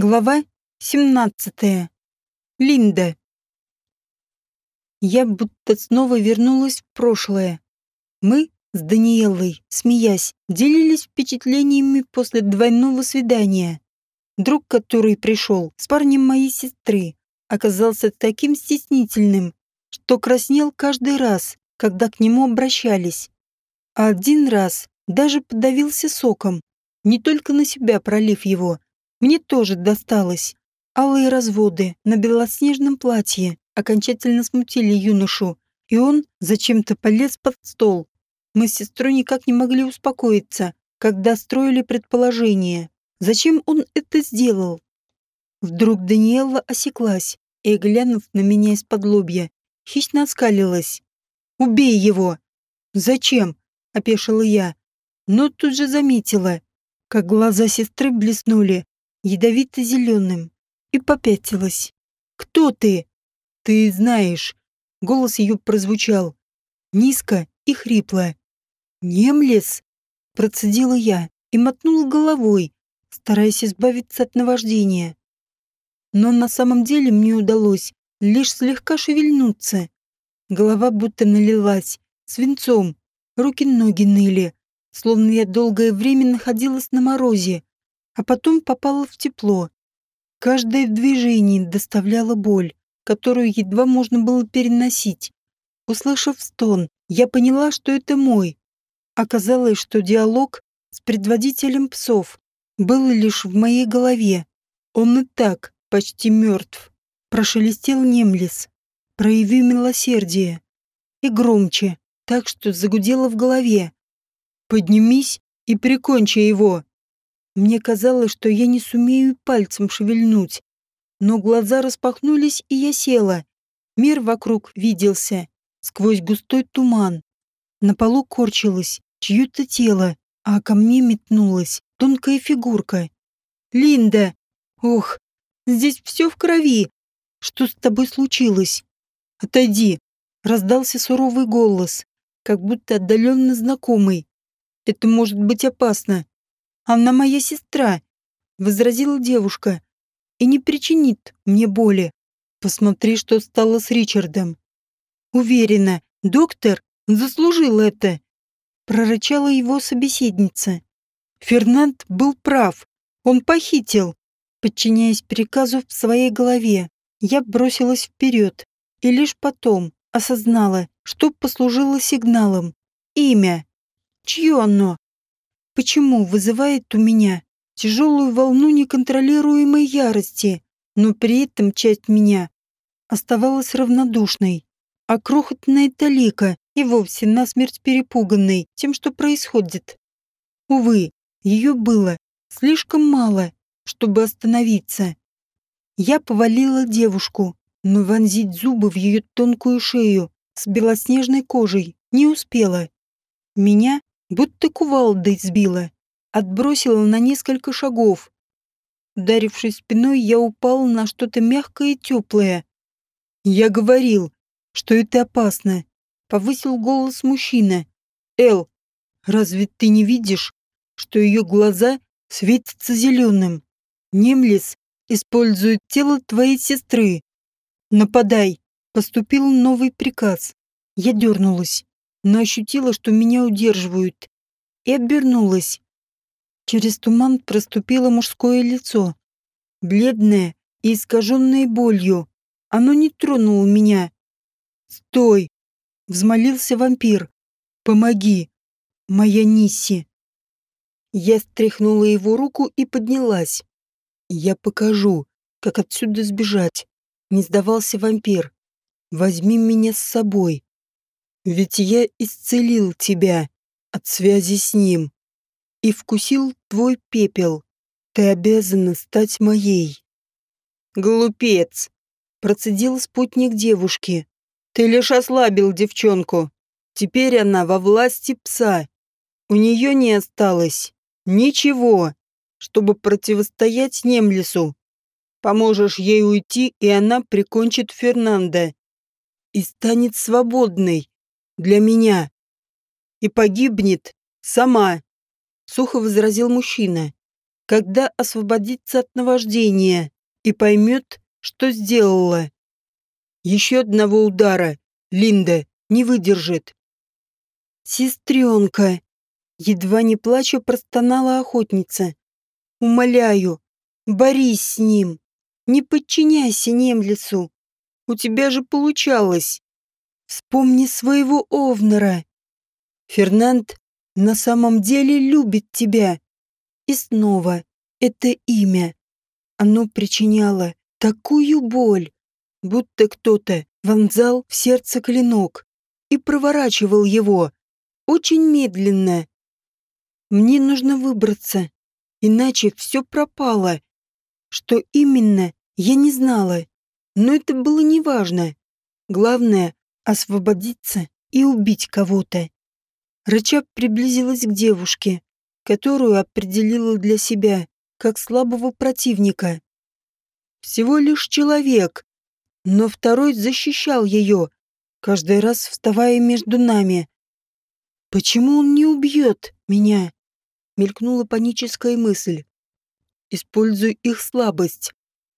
Глава 17. Линда. Я будто снова вернулась в прошлое. Мы с Даниэлой, смеясь, делились впечатлениями после двойного свидания. Друг, который пришел с парнем моей сестры, оказался таким стеснительным, что краснел каждый раз, когда к нему обращались. А один раз даже подавился соком, не только на себя пролив его, мне тоже досталось. Алые разводы на белоснежном платье окончательно смутили юношу, и он зачем-то полез под стол. Мы с сестрой никак не могли успокоиться, когда строили предположение. Зачем он это сделал? Вдруг Даниэла осеклась и, глянув на меня из-под лобья, хищно оскалилась. «Убей его!» «Зачем?» — опешила я. Но тут же заметила, как глаза сестры блеснули, ядовито-зеленым, и попятилась. «Кто ты?» «Ты знаешь». Голос ее прозвучал низко и хрипло. «Немлес?» Процедила я и мотнула головой, стараясь избавиться от наваждения. Но на самом деле мне удалось лишь слегка шевельнуться. Голова будто налилась свинцом, руки-ноги ныли, словно я долгое время находилась на морозе, а потом попала в тепло. Каждое движение доставляло боль, которую едва можно было переносить. Услышав стон, я поняла, что это мой. Оказалось, что диалог с предводителем псов был лишь в моей голове. Он и так почти мертв. Прошелестел Немлис. Прояви милосердие. И громче, так что загудело в голове. Поднимись и прикончи его. Мне казалось, что я не сумею пальцем шевельнуть. Но глаза распахнулись, и я села. Мир вокруг виделся сквозь густой туман. На полу корчилось чье-то тело, а ко мне метнулась тонкая фигурка. «Линда! Ох, здесь все в крови! Что с тобой случилось?» «Отойди!» — раздался суровый голос, как будто отдаленно знакомый. «Это может быть опасно. Она моя сестра», — возразила девушка, — «и не причинит мне боли. Посмотри, что стало с Ричардом». «Уверена, доктор заслужил это», — прорычала его собеседница. Фернанд был прав. Он похитил. Подчиняясь приказу в своей голове, я бросилась вперед и лишь потом осознала, что послужило сигналом. Имя. Чье оно? Почему вызывает у меня тяжелую волну неконтролируемой ярости, но при этом часть меня оставалась равнодушной, а крохотная талика и вовсе насмерть перепуганной тем, что происходит. Увы, ее было слишком мало, чтобы остановиться. Я повалила девушку, но вонзить зубы в ее тонкую шею с белоснежной кожей не успела. Меня будто кувалдой сбила, отбросила на несколько шагов. Ударившись спиной, я упал на что-то мягкое и теплое. «Я говорил, что это опасно», — повысил голос мужчина. «Эл, разве ты не видишь, что ее глаза светятся зеленым? Немлис использует тело твоей сестры. Нападай!» Поступил новый приказ. Я дернулась но ощутила, что меня удерживают, и обернулась. Через туман проступило мужское лицо, бледное и искаженное болью. Оно не тронуло меня. «Стой!» — взмолился вампир. «Помоги! Моя Нисси!» Я стряхнула его руку и поднялась. «Я покажу, как отсюда сбежать», — не сдавался вампир. «Возьми меня с собой. Ведь я исцелил тебя от связи с ним и вкусил твой пепел. Ты обязана стать моей. Глупец, процедил спутник девушки. Ты лишь ослабил девчонку. Теперь она во власти пса. У нее не осталось ничего, чтобы противостоять Немлесу. Поможешь ей уйти, и она прикончит Фернанда и станет свободной для меня. И погибнет сама, сухо возразил мужчина. когда освободится от наваждения и поймет, что сделала. Еще одного удара Линда не выдержит. «Сестренка!» Едва не плача простонала охотница. «Умоляю, борись с ним. Не подчиняйся Немлицу. У тебя же получалось. Вспомни своего Овнера. Фернанд на самом деле любит тебя. И снова это имя. Оно причиняло такую боль, будто кто-то вонзал в сердце клинок и проворачивал его очень медленно. Мне нужно выбраться, иначе все пропало. Что именно, я не знала, но это было неважно. Главное — освободиться и убить кого-то. Рычаг приблизилась к девушке, которую определила для себя как слабого противника. Всего лишь человек, но второй защищал ее, каждый раз вставая между нами. «Почему он не убьет меня?» — мелькнула паническая мысль. «Используй их слабость».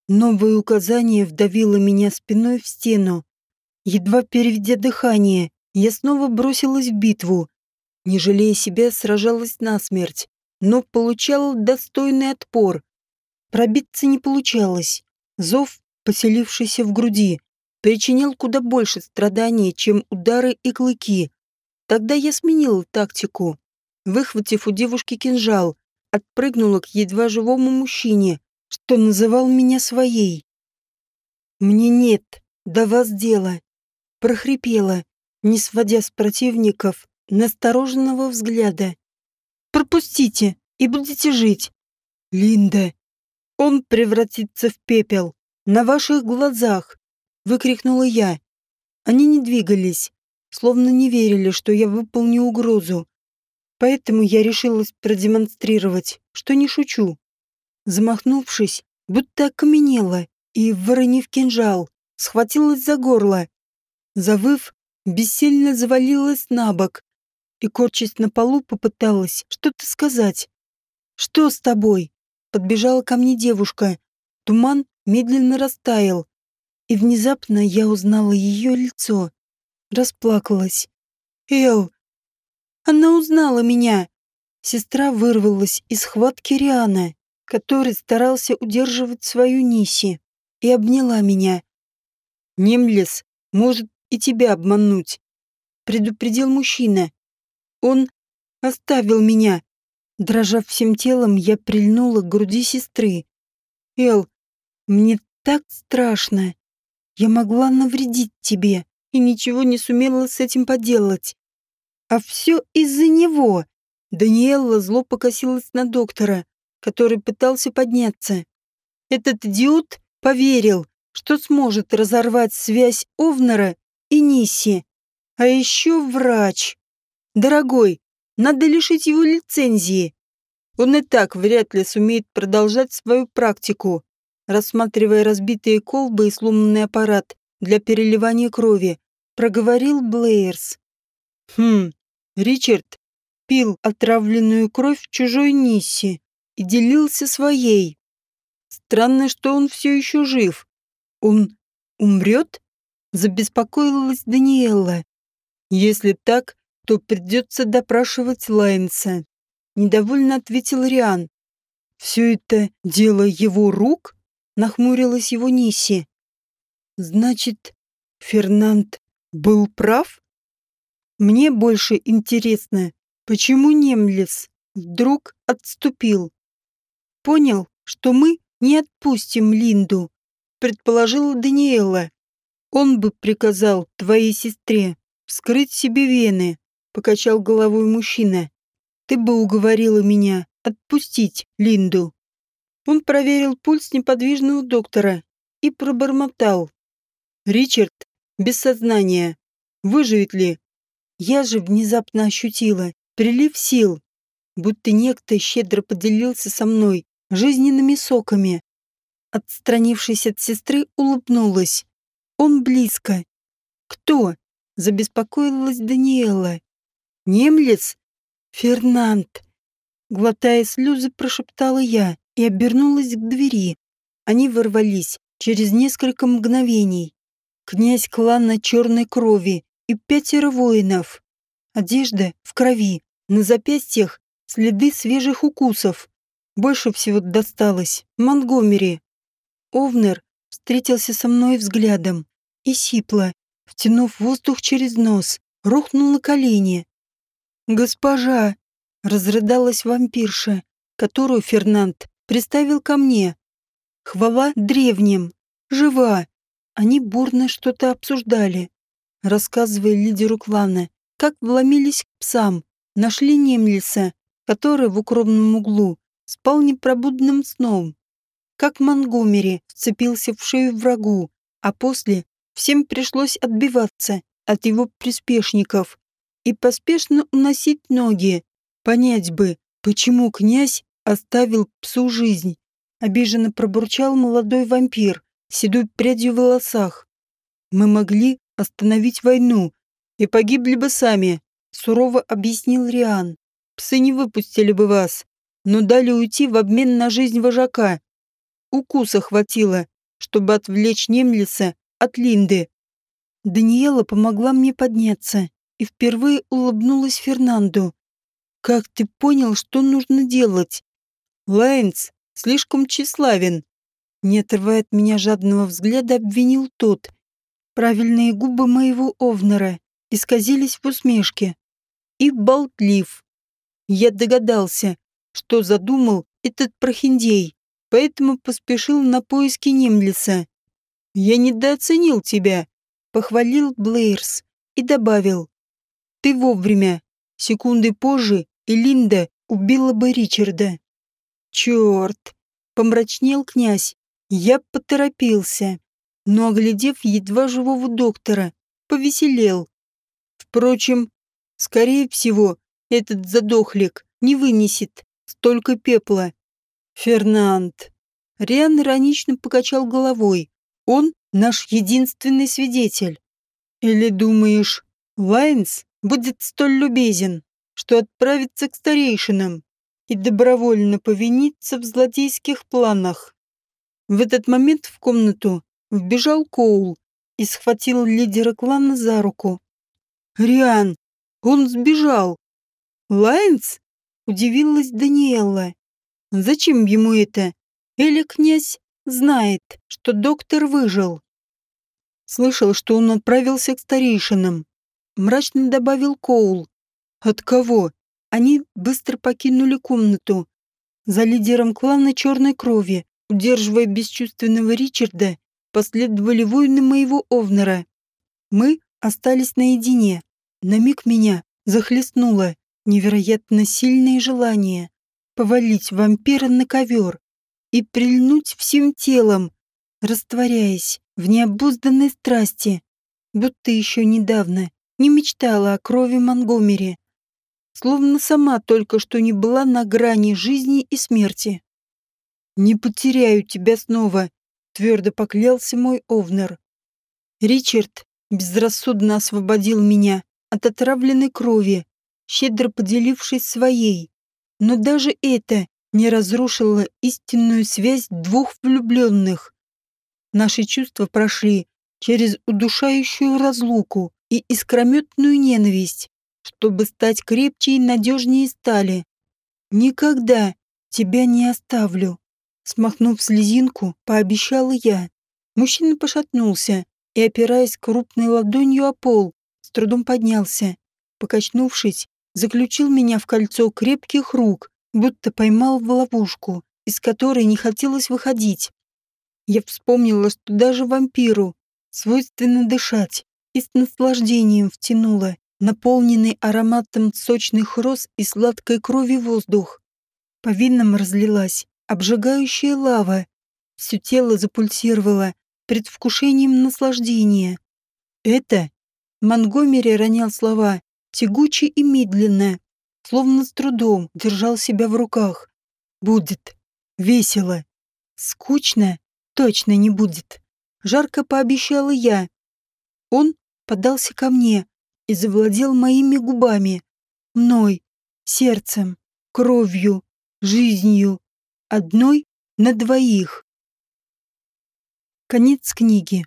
Новое указание вдавило меня спиной в стену. Едва переведя дыхание, я снова бросилась в битву, не жалея себя, сражалась насмерть, но получала достойный отпор. Пробиться не получалось. Зов, поселившийся в груди, причинял куда больше страданий, чем удары и клыки. Тогда я сменила тактику. Выхватив у девушки кинжал, отпрыгнула к едва живому мужчине, что называл меня своей. «Мне нет до вас дела», — прохрипела, не сводя с противников настороженного взгляда. «Пропустите, и будете жить. Линда, он превратится в пепел. На ваших глазах!» — выкрикнула я. Они не двигались, словно не верили, что я выполню угрозу. Поэтому я решилась продемонстрировать, что не шучу. Замахнувшись, будто окаменела, и, воронив кинжал, схватилась за горло. Завыв, бессильно завалилась на бок, и, корчась на полу, попыталась что-то сказать. «Что с тобой?» Подбежала ко мне девушка. Туман медленно растаял, и внезапно я узнала ее лицо. Расплакалась. «Эл!» Она узнала меня. Сестра вырвалась из схватки Риана, который старался удерживать свою Ниси, и обняла меня. «Немлес может и тебя обмануть», — предупредил мужчина. Он оставил меня. Дрожа всем телом, я прильнула к груди сестры. Эл, мне так страшно. Я могла навредить тебе и ничего не сумела с этим поделать. А все из-за него. Даниэлла зло покосилась на доктора, который пытался подняться. Этот идиот поверил, что сможет разорвать связь Овнера и Ниси. А еще врач. Дорогой, надо лишить его лицензии. Он и так вряд ли сумеет продолжать свою практику, рассматривая разбитые колбы и сломанный аппарат для переливания крови, проговорил Блейерс. Хм, Ричард пил отравленную кровь чужой Нисси и делился своей. Странно, что он все еще жив. Он умрет? Забеспокоилась Даниэлла. Если так, то придется допрашивать Лайнса. Недовольно ответил Риан. Все это дело его рук? Нахмурилась его Ниси. Значит, Фернанд был прав? Мне больше интересно, почему Немлес вдруг отступил. Понял, что мы не отпустим Линду, предположила Даниэла. Он бы приказал твоей сестре вскрыть себе вены, покачал головой мужчина. Ты бы уговорила меня отпустить Линду. Он проверил пульс неподвижного доктора и пробормотал. Ричард без сознания. Выживет ли? Я же внезапно ощутила прилив сил, будто некто щедро поделился со мной жизненными соками. Отстранившись от сестры, улыбнулась. Он близко. Кто? Забеспокоилась Даниэла. Немлец? Фернанд. Глотая слезы, прошептала я. и обернулась к двери. Они ворвались через несколько мгновений. Князь клана черной крови и пятеро воинов. Одежда в крови, на запястьях следы свежих укусов. Больше всего досталось Монгомери. Овнер встретился со мной взглядом и сипло, втянув воздух через нос, рухнул на колени. «Госпожа!» — разрыдалась вампирша, которую Фернанд приставил ко мне. Хвала древним. Жива. Они бурно что-то обсуждали, рассказывая лидеру клана, как вломились к псам, нашли Немлиса, который в укромном углу спал непробудным сном, как Монгомери вцепился в шею врагу, а после всем пришлось отбиваться от его приспешников и поспешно уносить ноги. Понять бы, почему князь оставил псу жизнь. Обиженно пробурчал молодой вампир, седой прядью в волосах. Мы могли остановить войну и погибли бы сами, сурово объяснил Риан. Псы не выпустили бы вас, но дали уйти в обмен на жизнь вожака. Укуса хватило, чтобы отвлечь Немлиса от Линды. Даниэла помогла мне подняться и впервые улыбнулась Фернанду. «Как ты понял, что нужно делать?» «Лайнс слишком тщеславен», — не отрывая от меня жадного взгляда, обвинил тот. Правильные губы моего Овнера исказились в усмешке. И болтлив. Я догадался, что задумал этот прохиндей, поэтому поспешил на поиски Немлиса. «Я недооценил тебя», — похвалил Блейрс и добавил. «Ты вовремя. Секунды позже и Линда убила бы Ричарда». «Черт!» — помрачнел князь. Я поторопился, но, оглядев едва живого доктора, повеселел. Впрочем, скорее всего, этот задохлик не вынесет столько пепла. Фернанд. Риан иронично покачал головой. Он наш единственный свидетель. Или думаешь, Лайнс будет столь любезен, что отправится к старейшинам и добровольно повинится в злодейских планах? В этот момент в комнату вбежал Коул и схватил лидера клана за руку. «Риан, он сбежал!» «Лайнс?» — удивилась Даниэлла. «Зачем ему это? Или князь знает, что доктор выжил?» Слышал, что он отправился к старейшинам. Мрачно добавил Коул. От кого? Они быстро покинули комнату. За лидером клана черной крови, удерживая бесчувственного Ричарда, последовали воины моего Овнера. Мы остались наедине. На миг меня захлестнуло невероятно сильное желание повалить вампира на ковер и прильнуть всем телом, растворяясь в необузданной страсти, будто еще недавно не мечтала о крови Монгомери, словно сама только что не была на грани жизни и смерти. «Не потеряю тебя снова», — твердо поклялся мой Овнер. Ричард безрассудно освободил меня от отравленной крови, щедро поделившись своей. Но даже это не разрушило истинную связь двух влюбленных. Наши чувства прошли через удушающую разлуку и искрометную ненависть, чтобы стать крепче и надежнее стали. Никогда тебя не оставлю. Смахнув слезинку, пообещала я. Мужчина пошатнулся и, опираясь крупной ладонью о пол, с трудом поднялся. Покачнувшись, заключил меня в кольцо крепких рук, будто поймал в ловушку, из которой не хотелось выходить. Я вспомнила, что даже вампиру свойственно дышать, и с наслаждением втянула наполненный ароматом сочных роз и сладкой крови воздух. По винам разлилась обжигающая лава. Все тело запульсировало предвкушением наслаждения. Это Монгомери ронял слова тягуче и медленно, словно с трудом держал себя в руках. Будет весело. Скучно точно не будет. Жарко пообещала я. Он подался ко мне и завладел моими губами, мной, сердцем, кровью, жизнью, одной на двоих. Конец книги.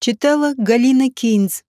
Читала Галина Кейнс.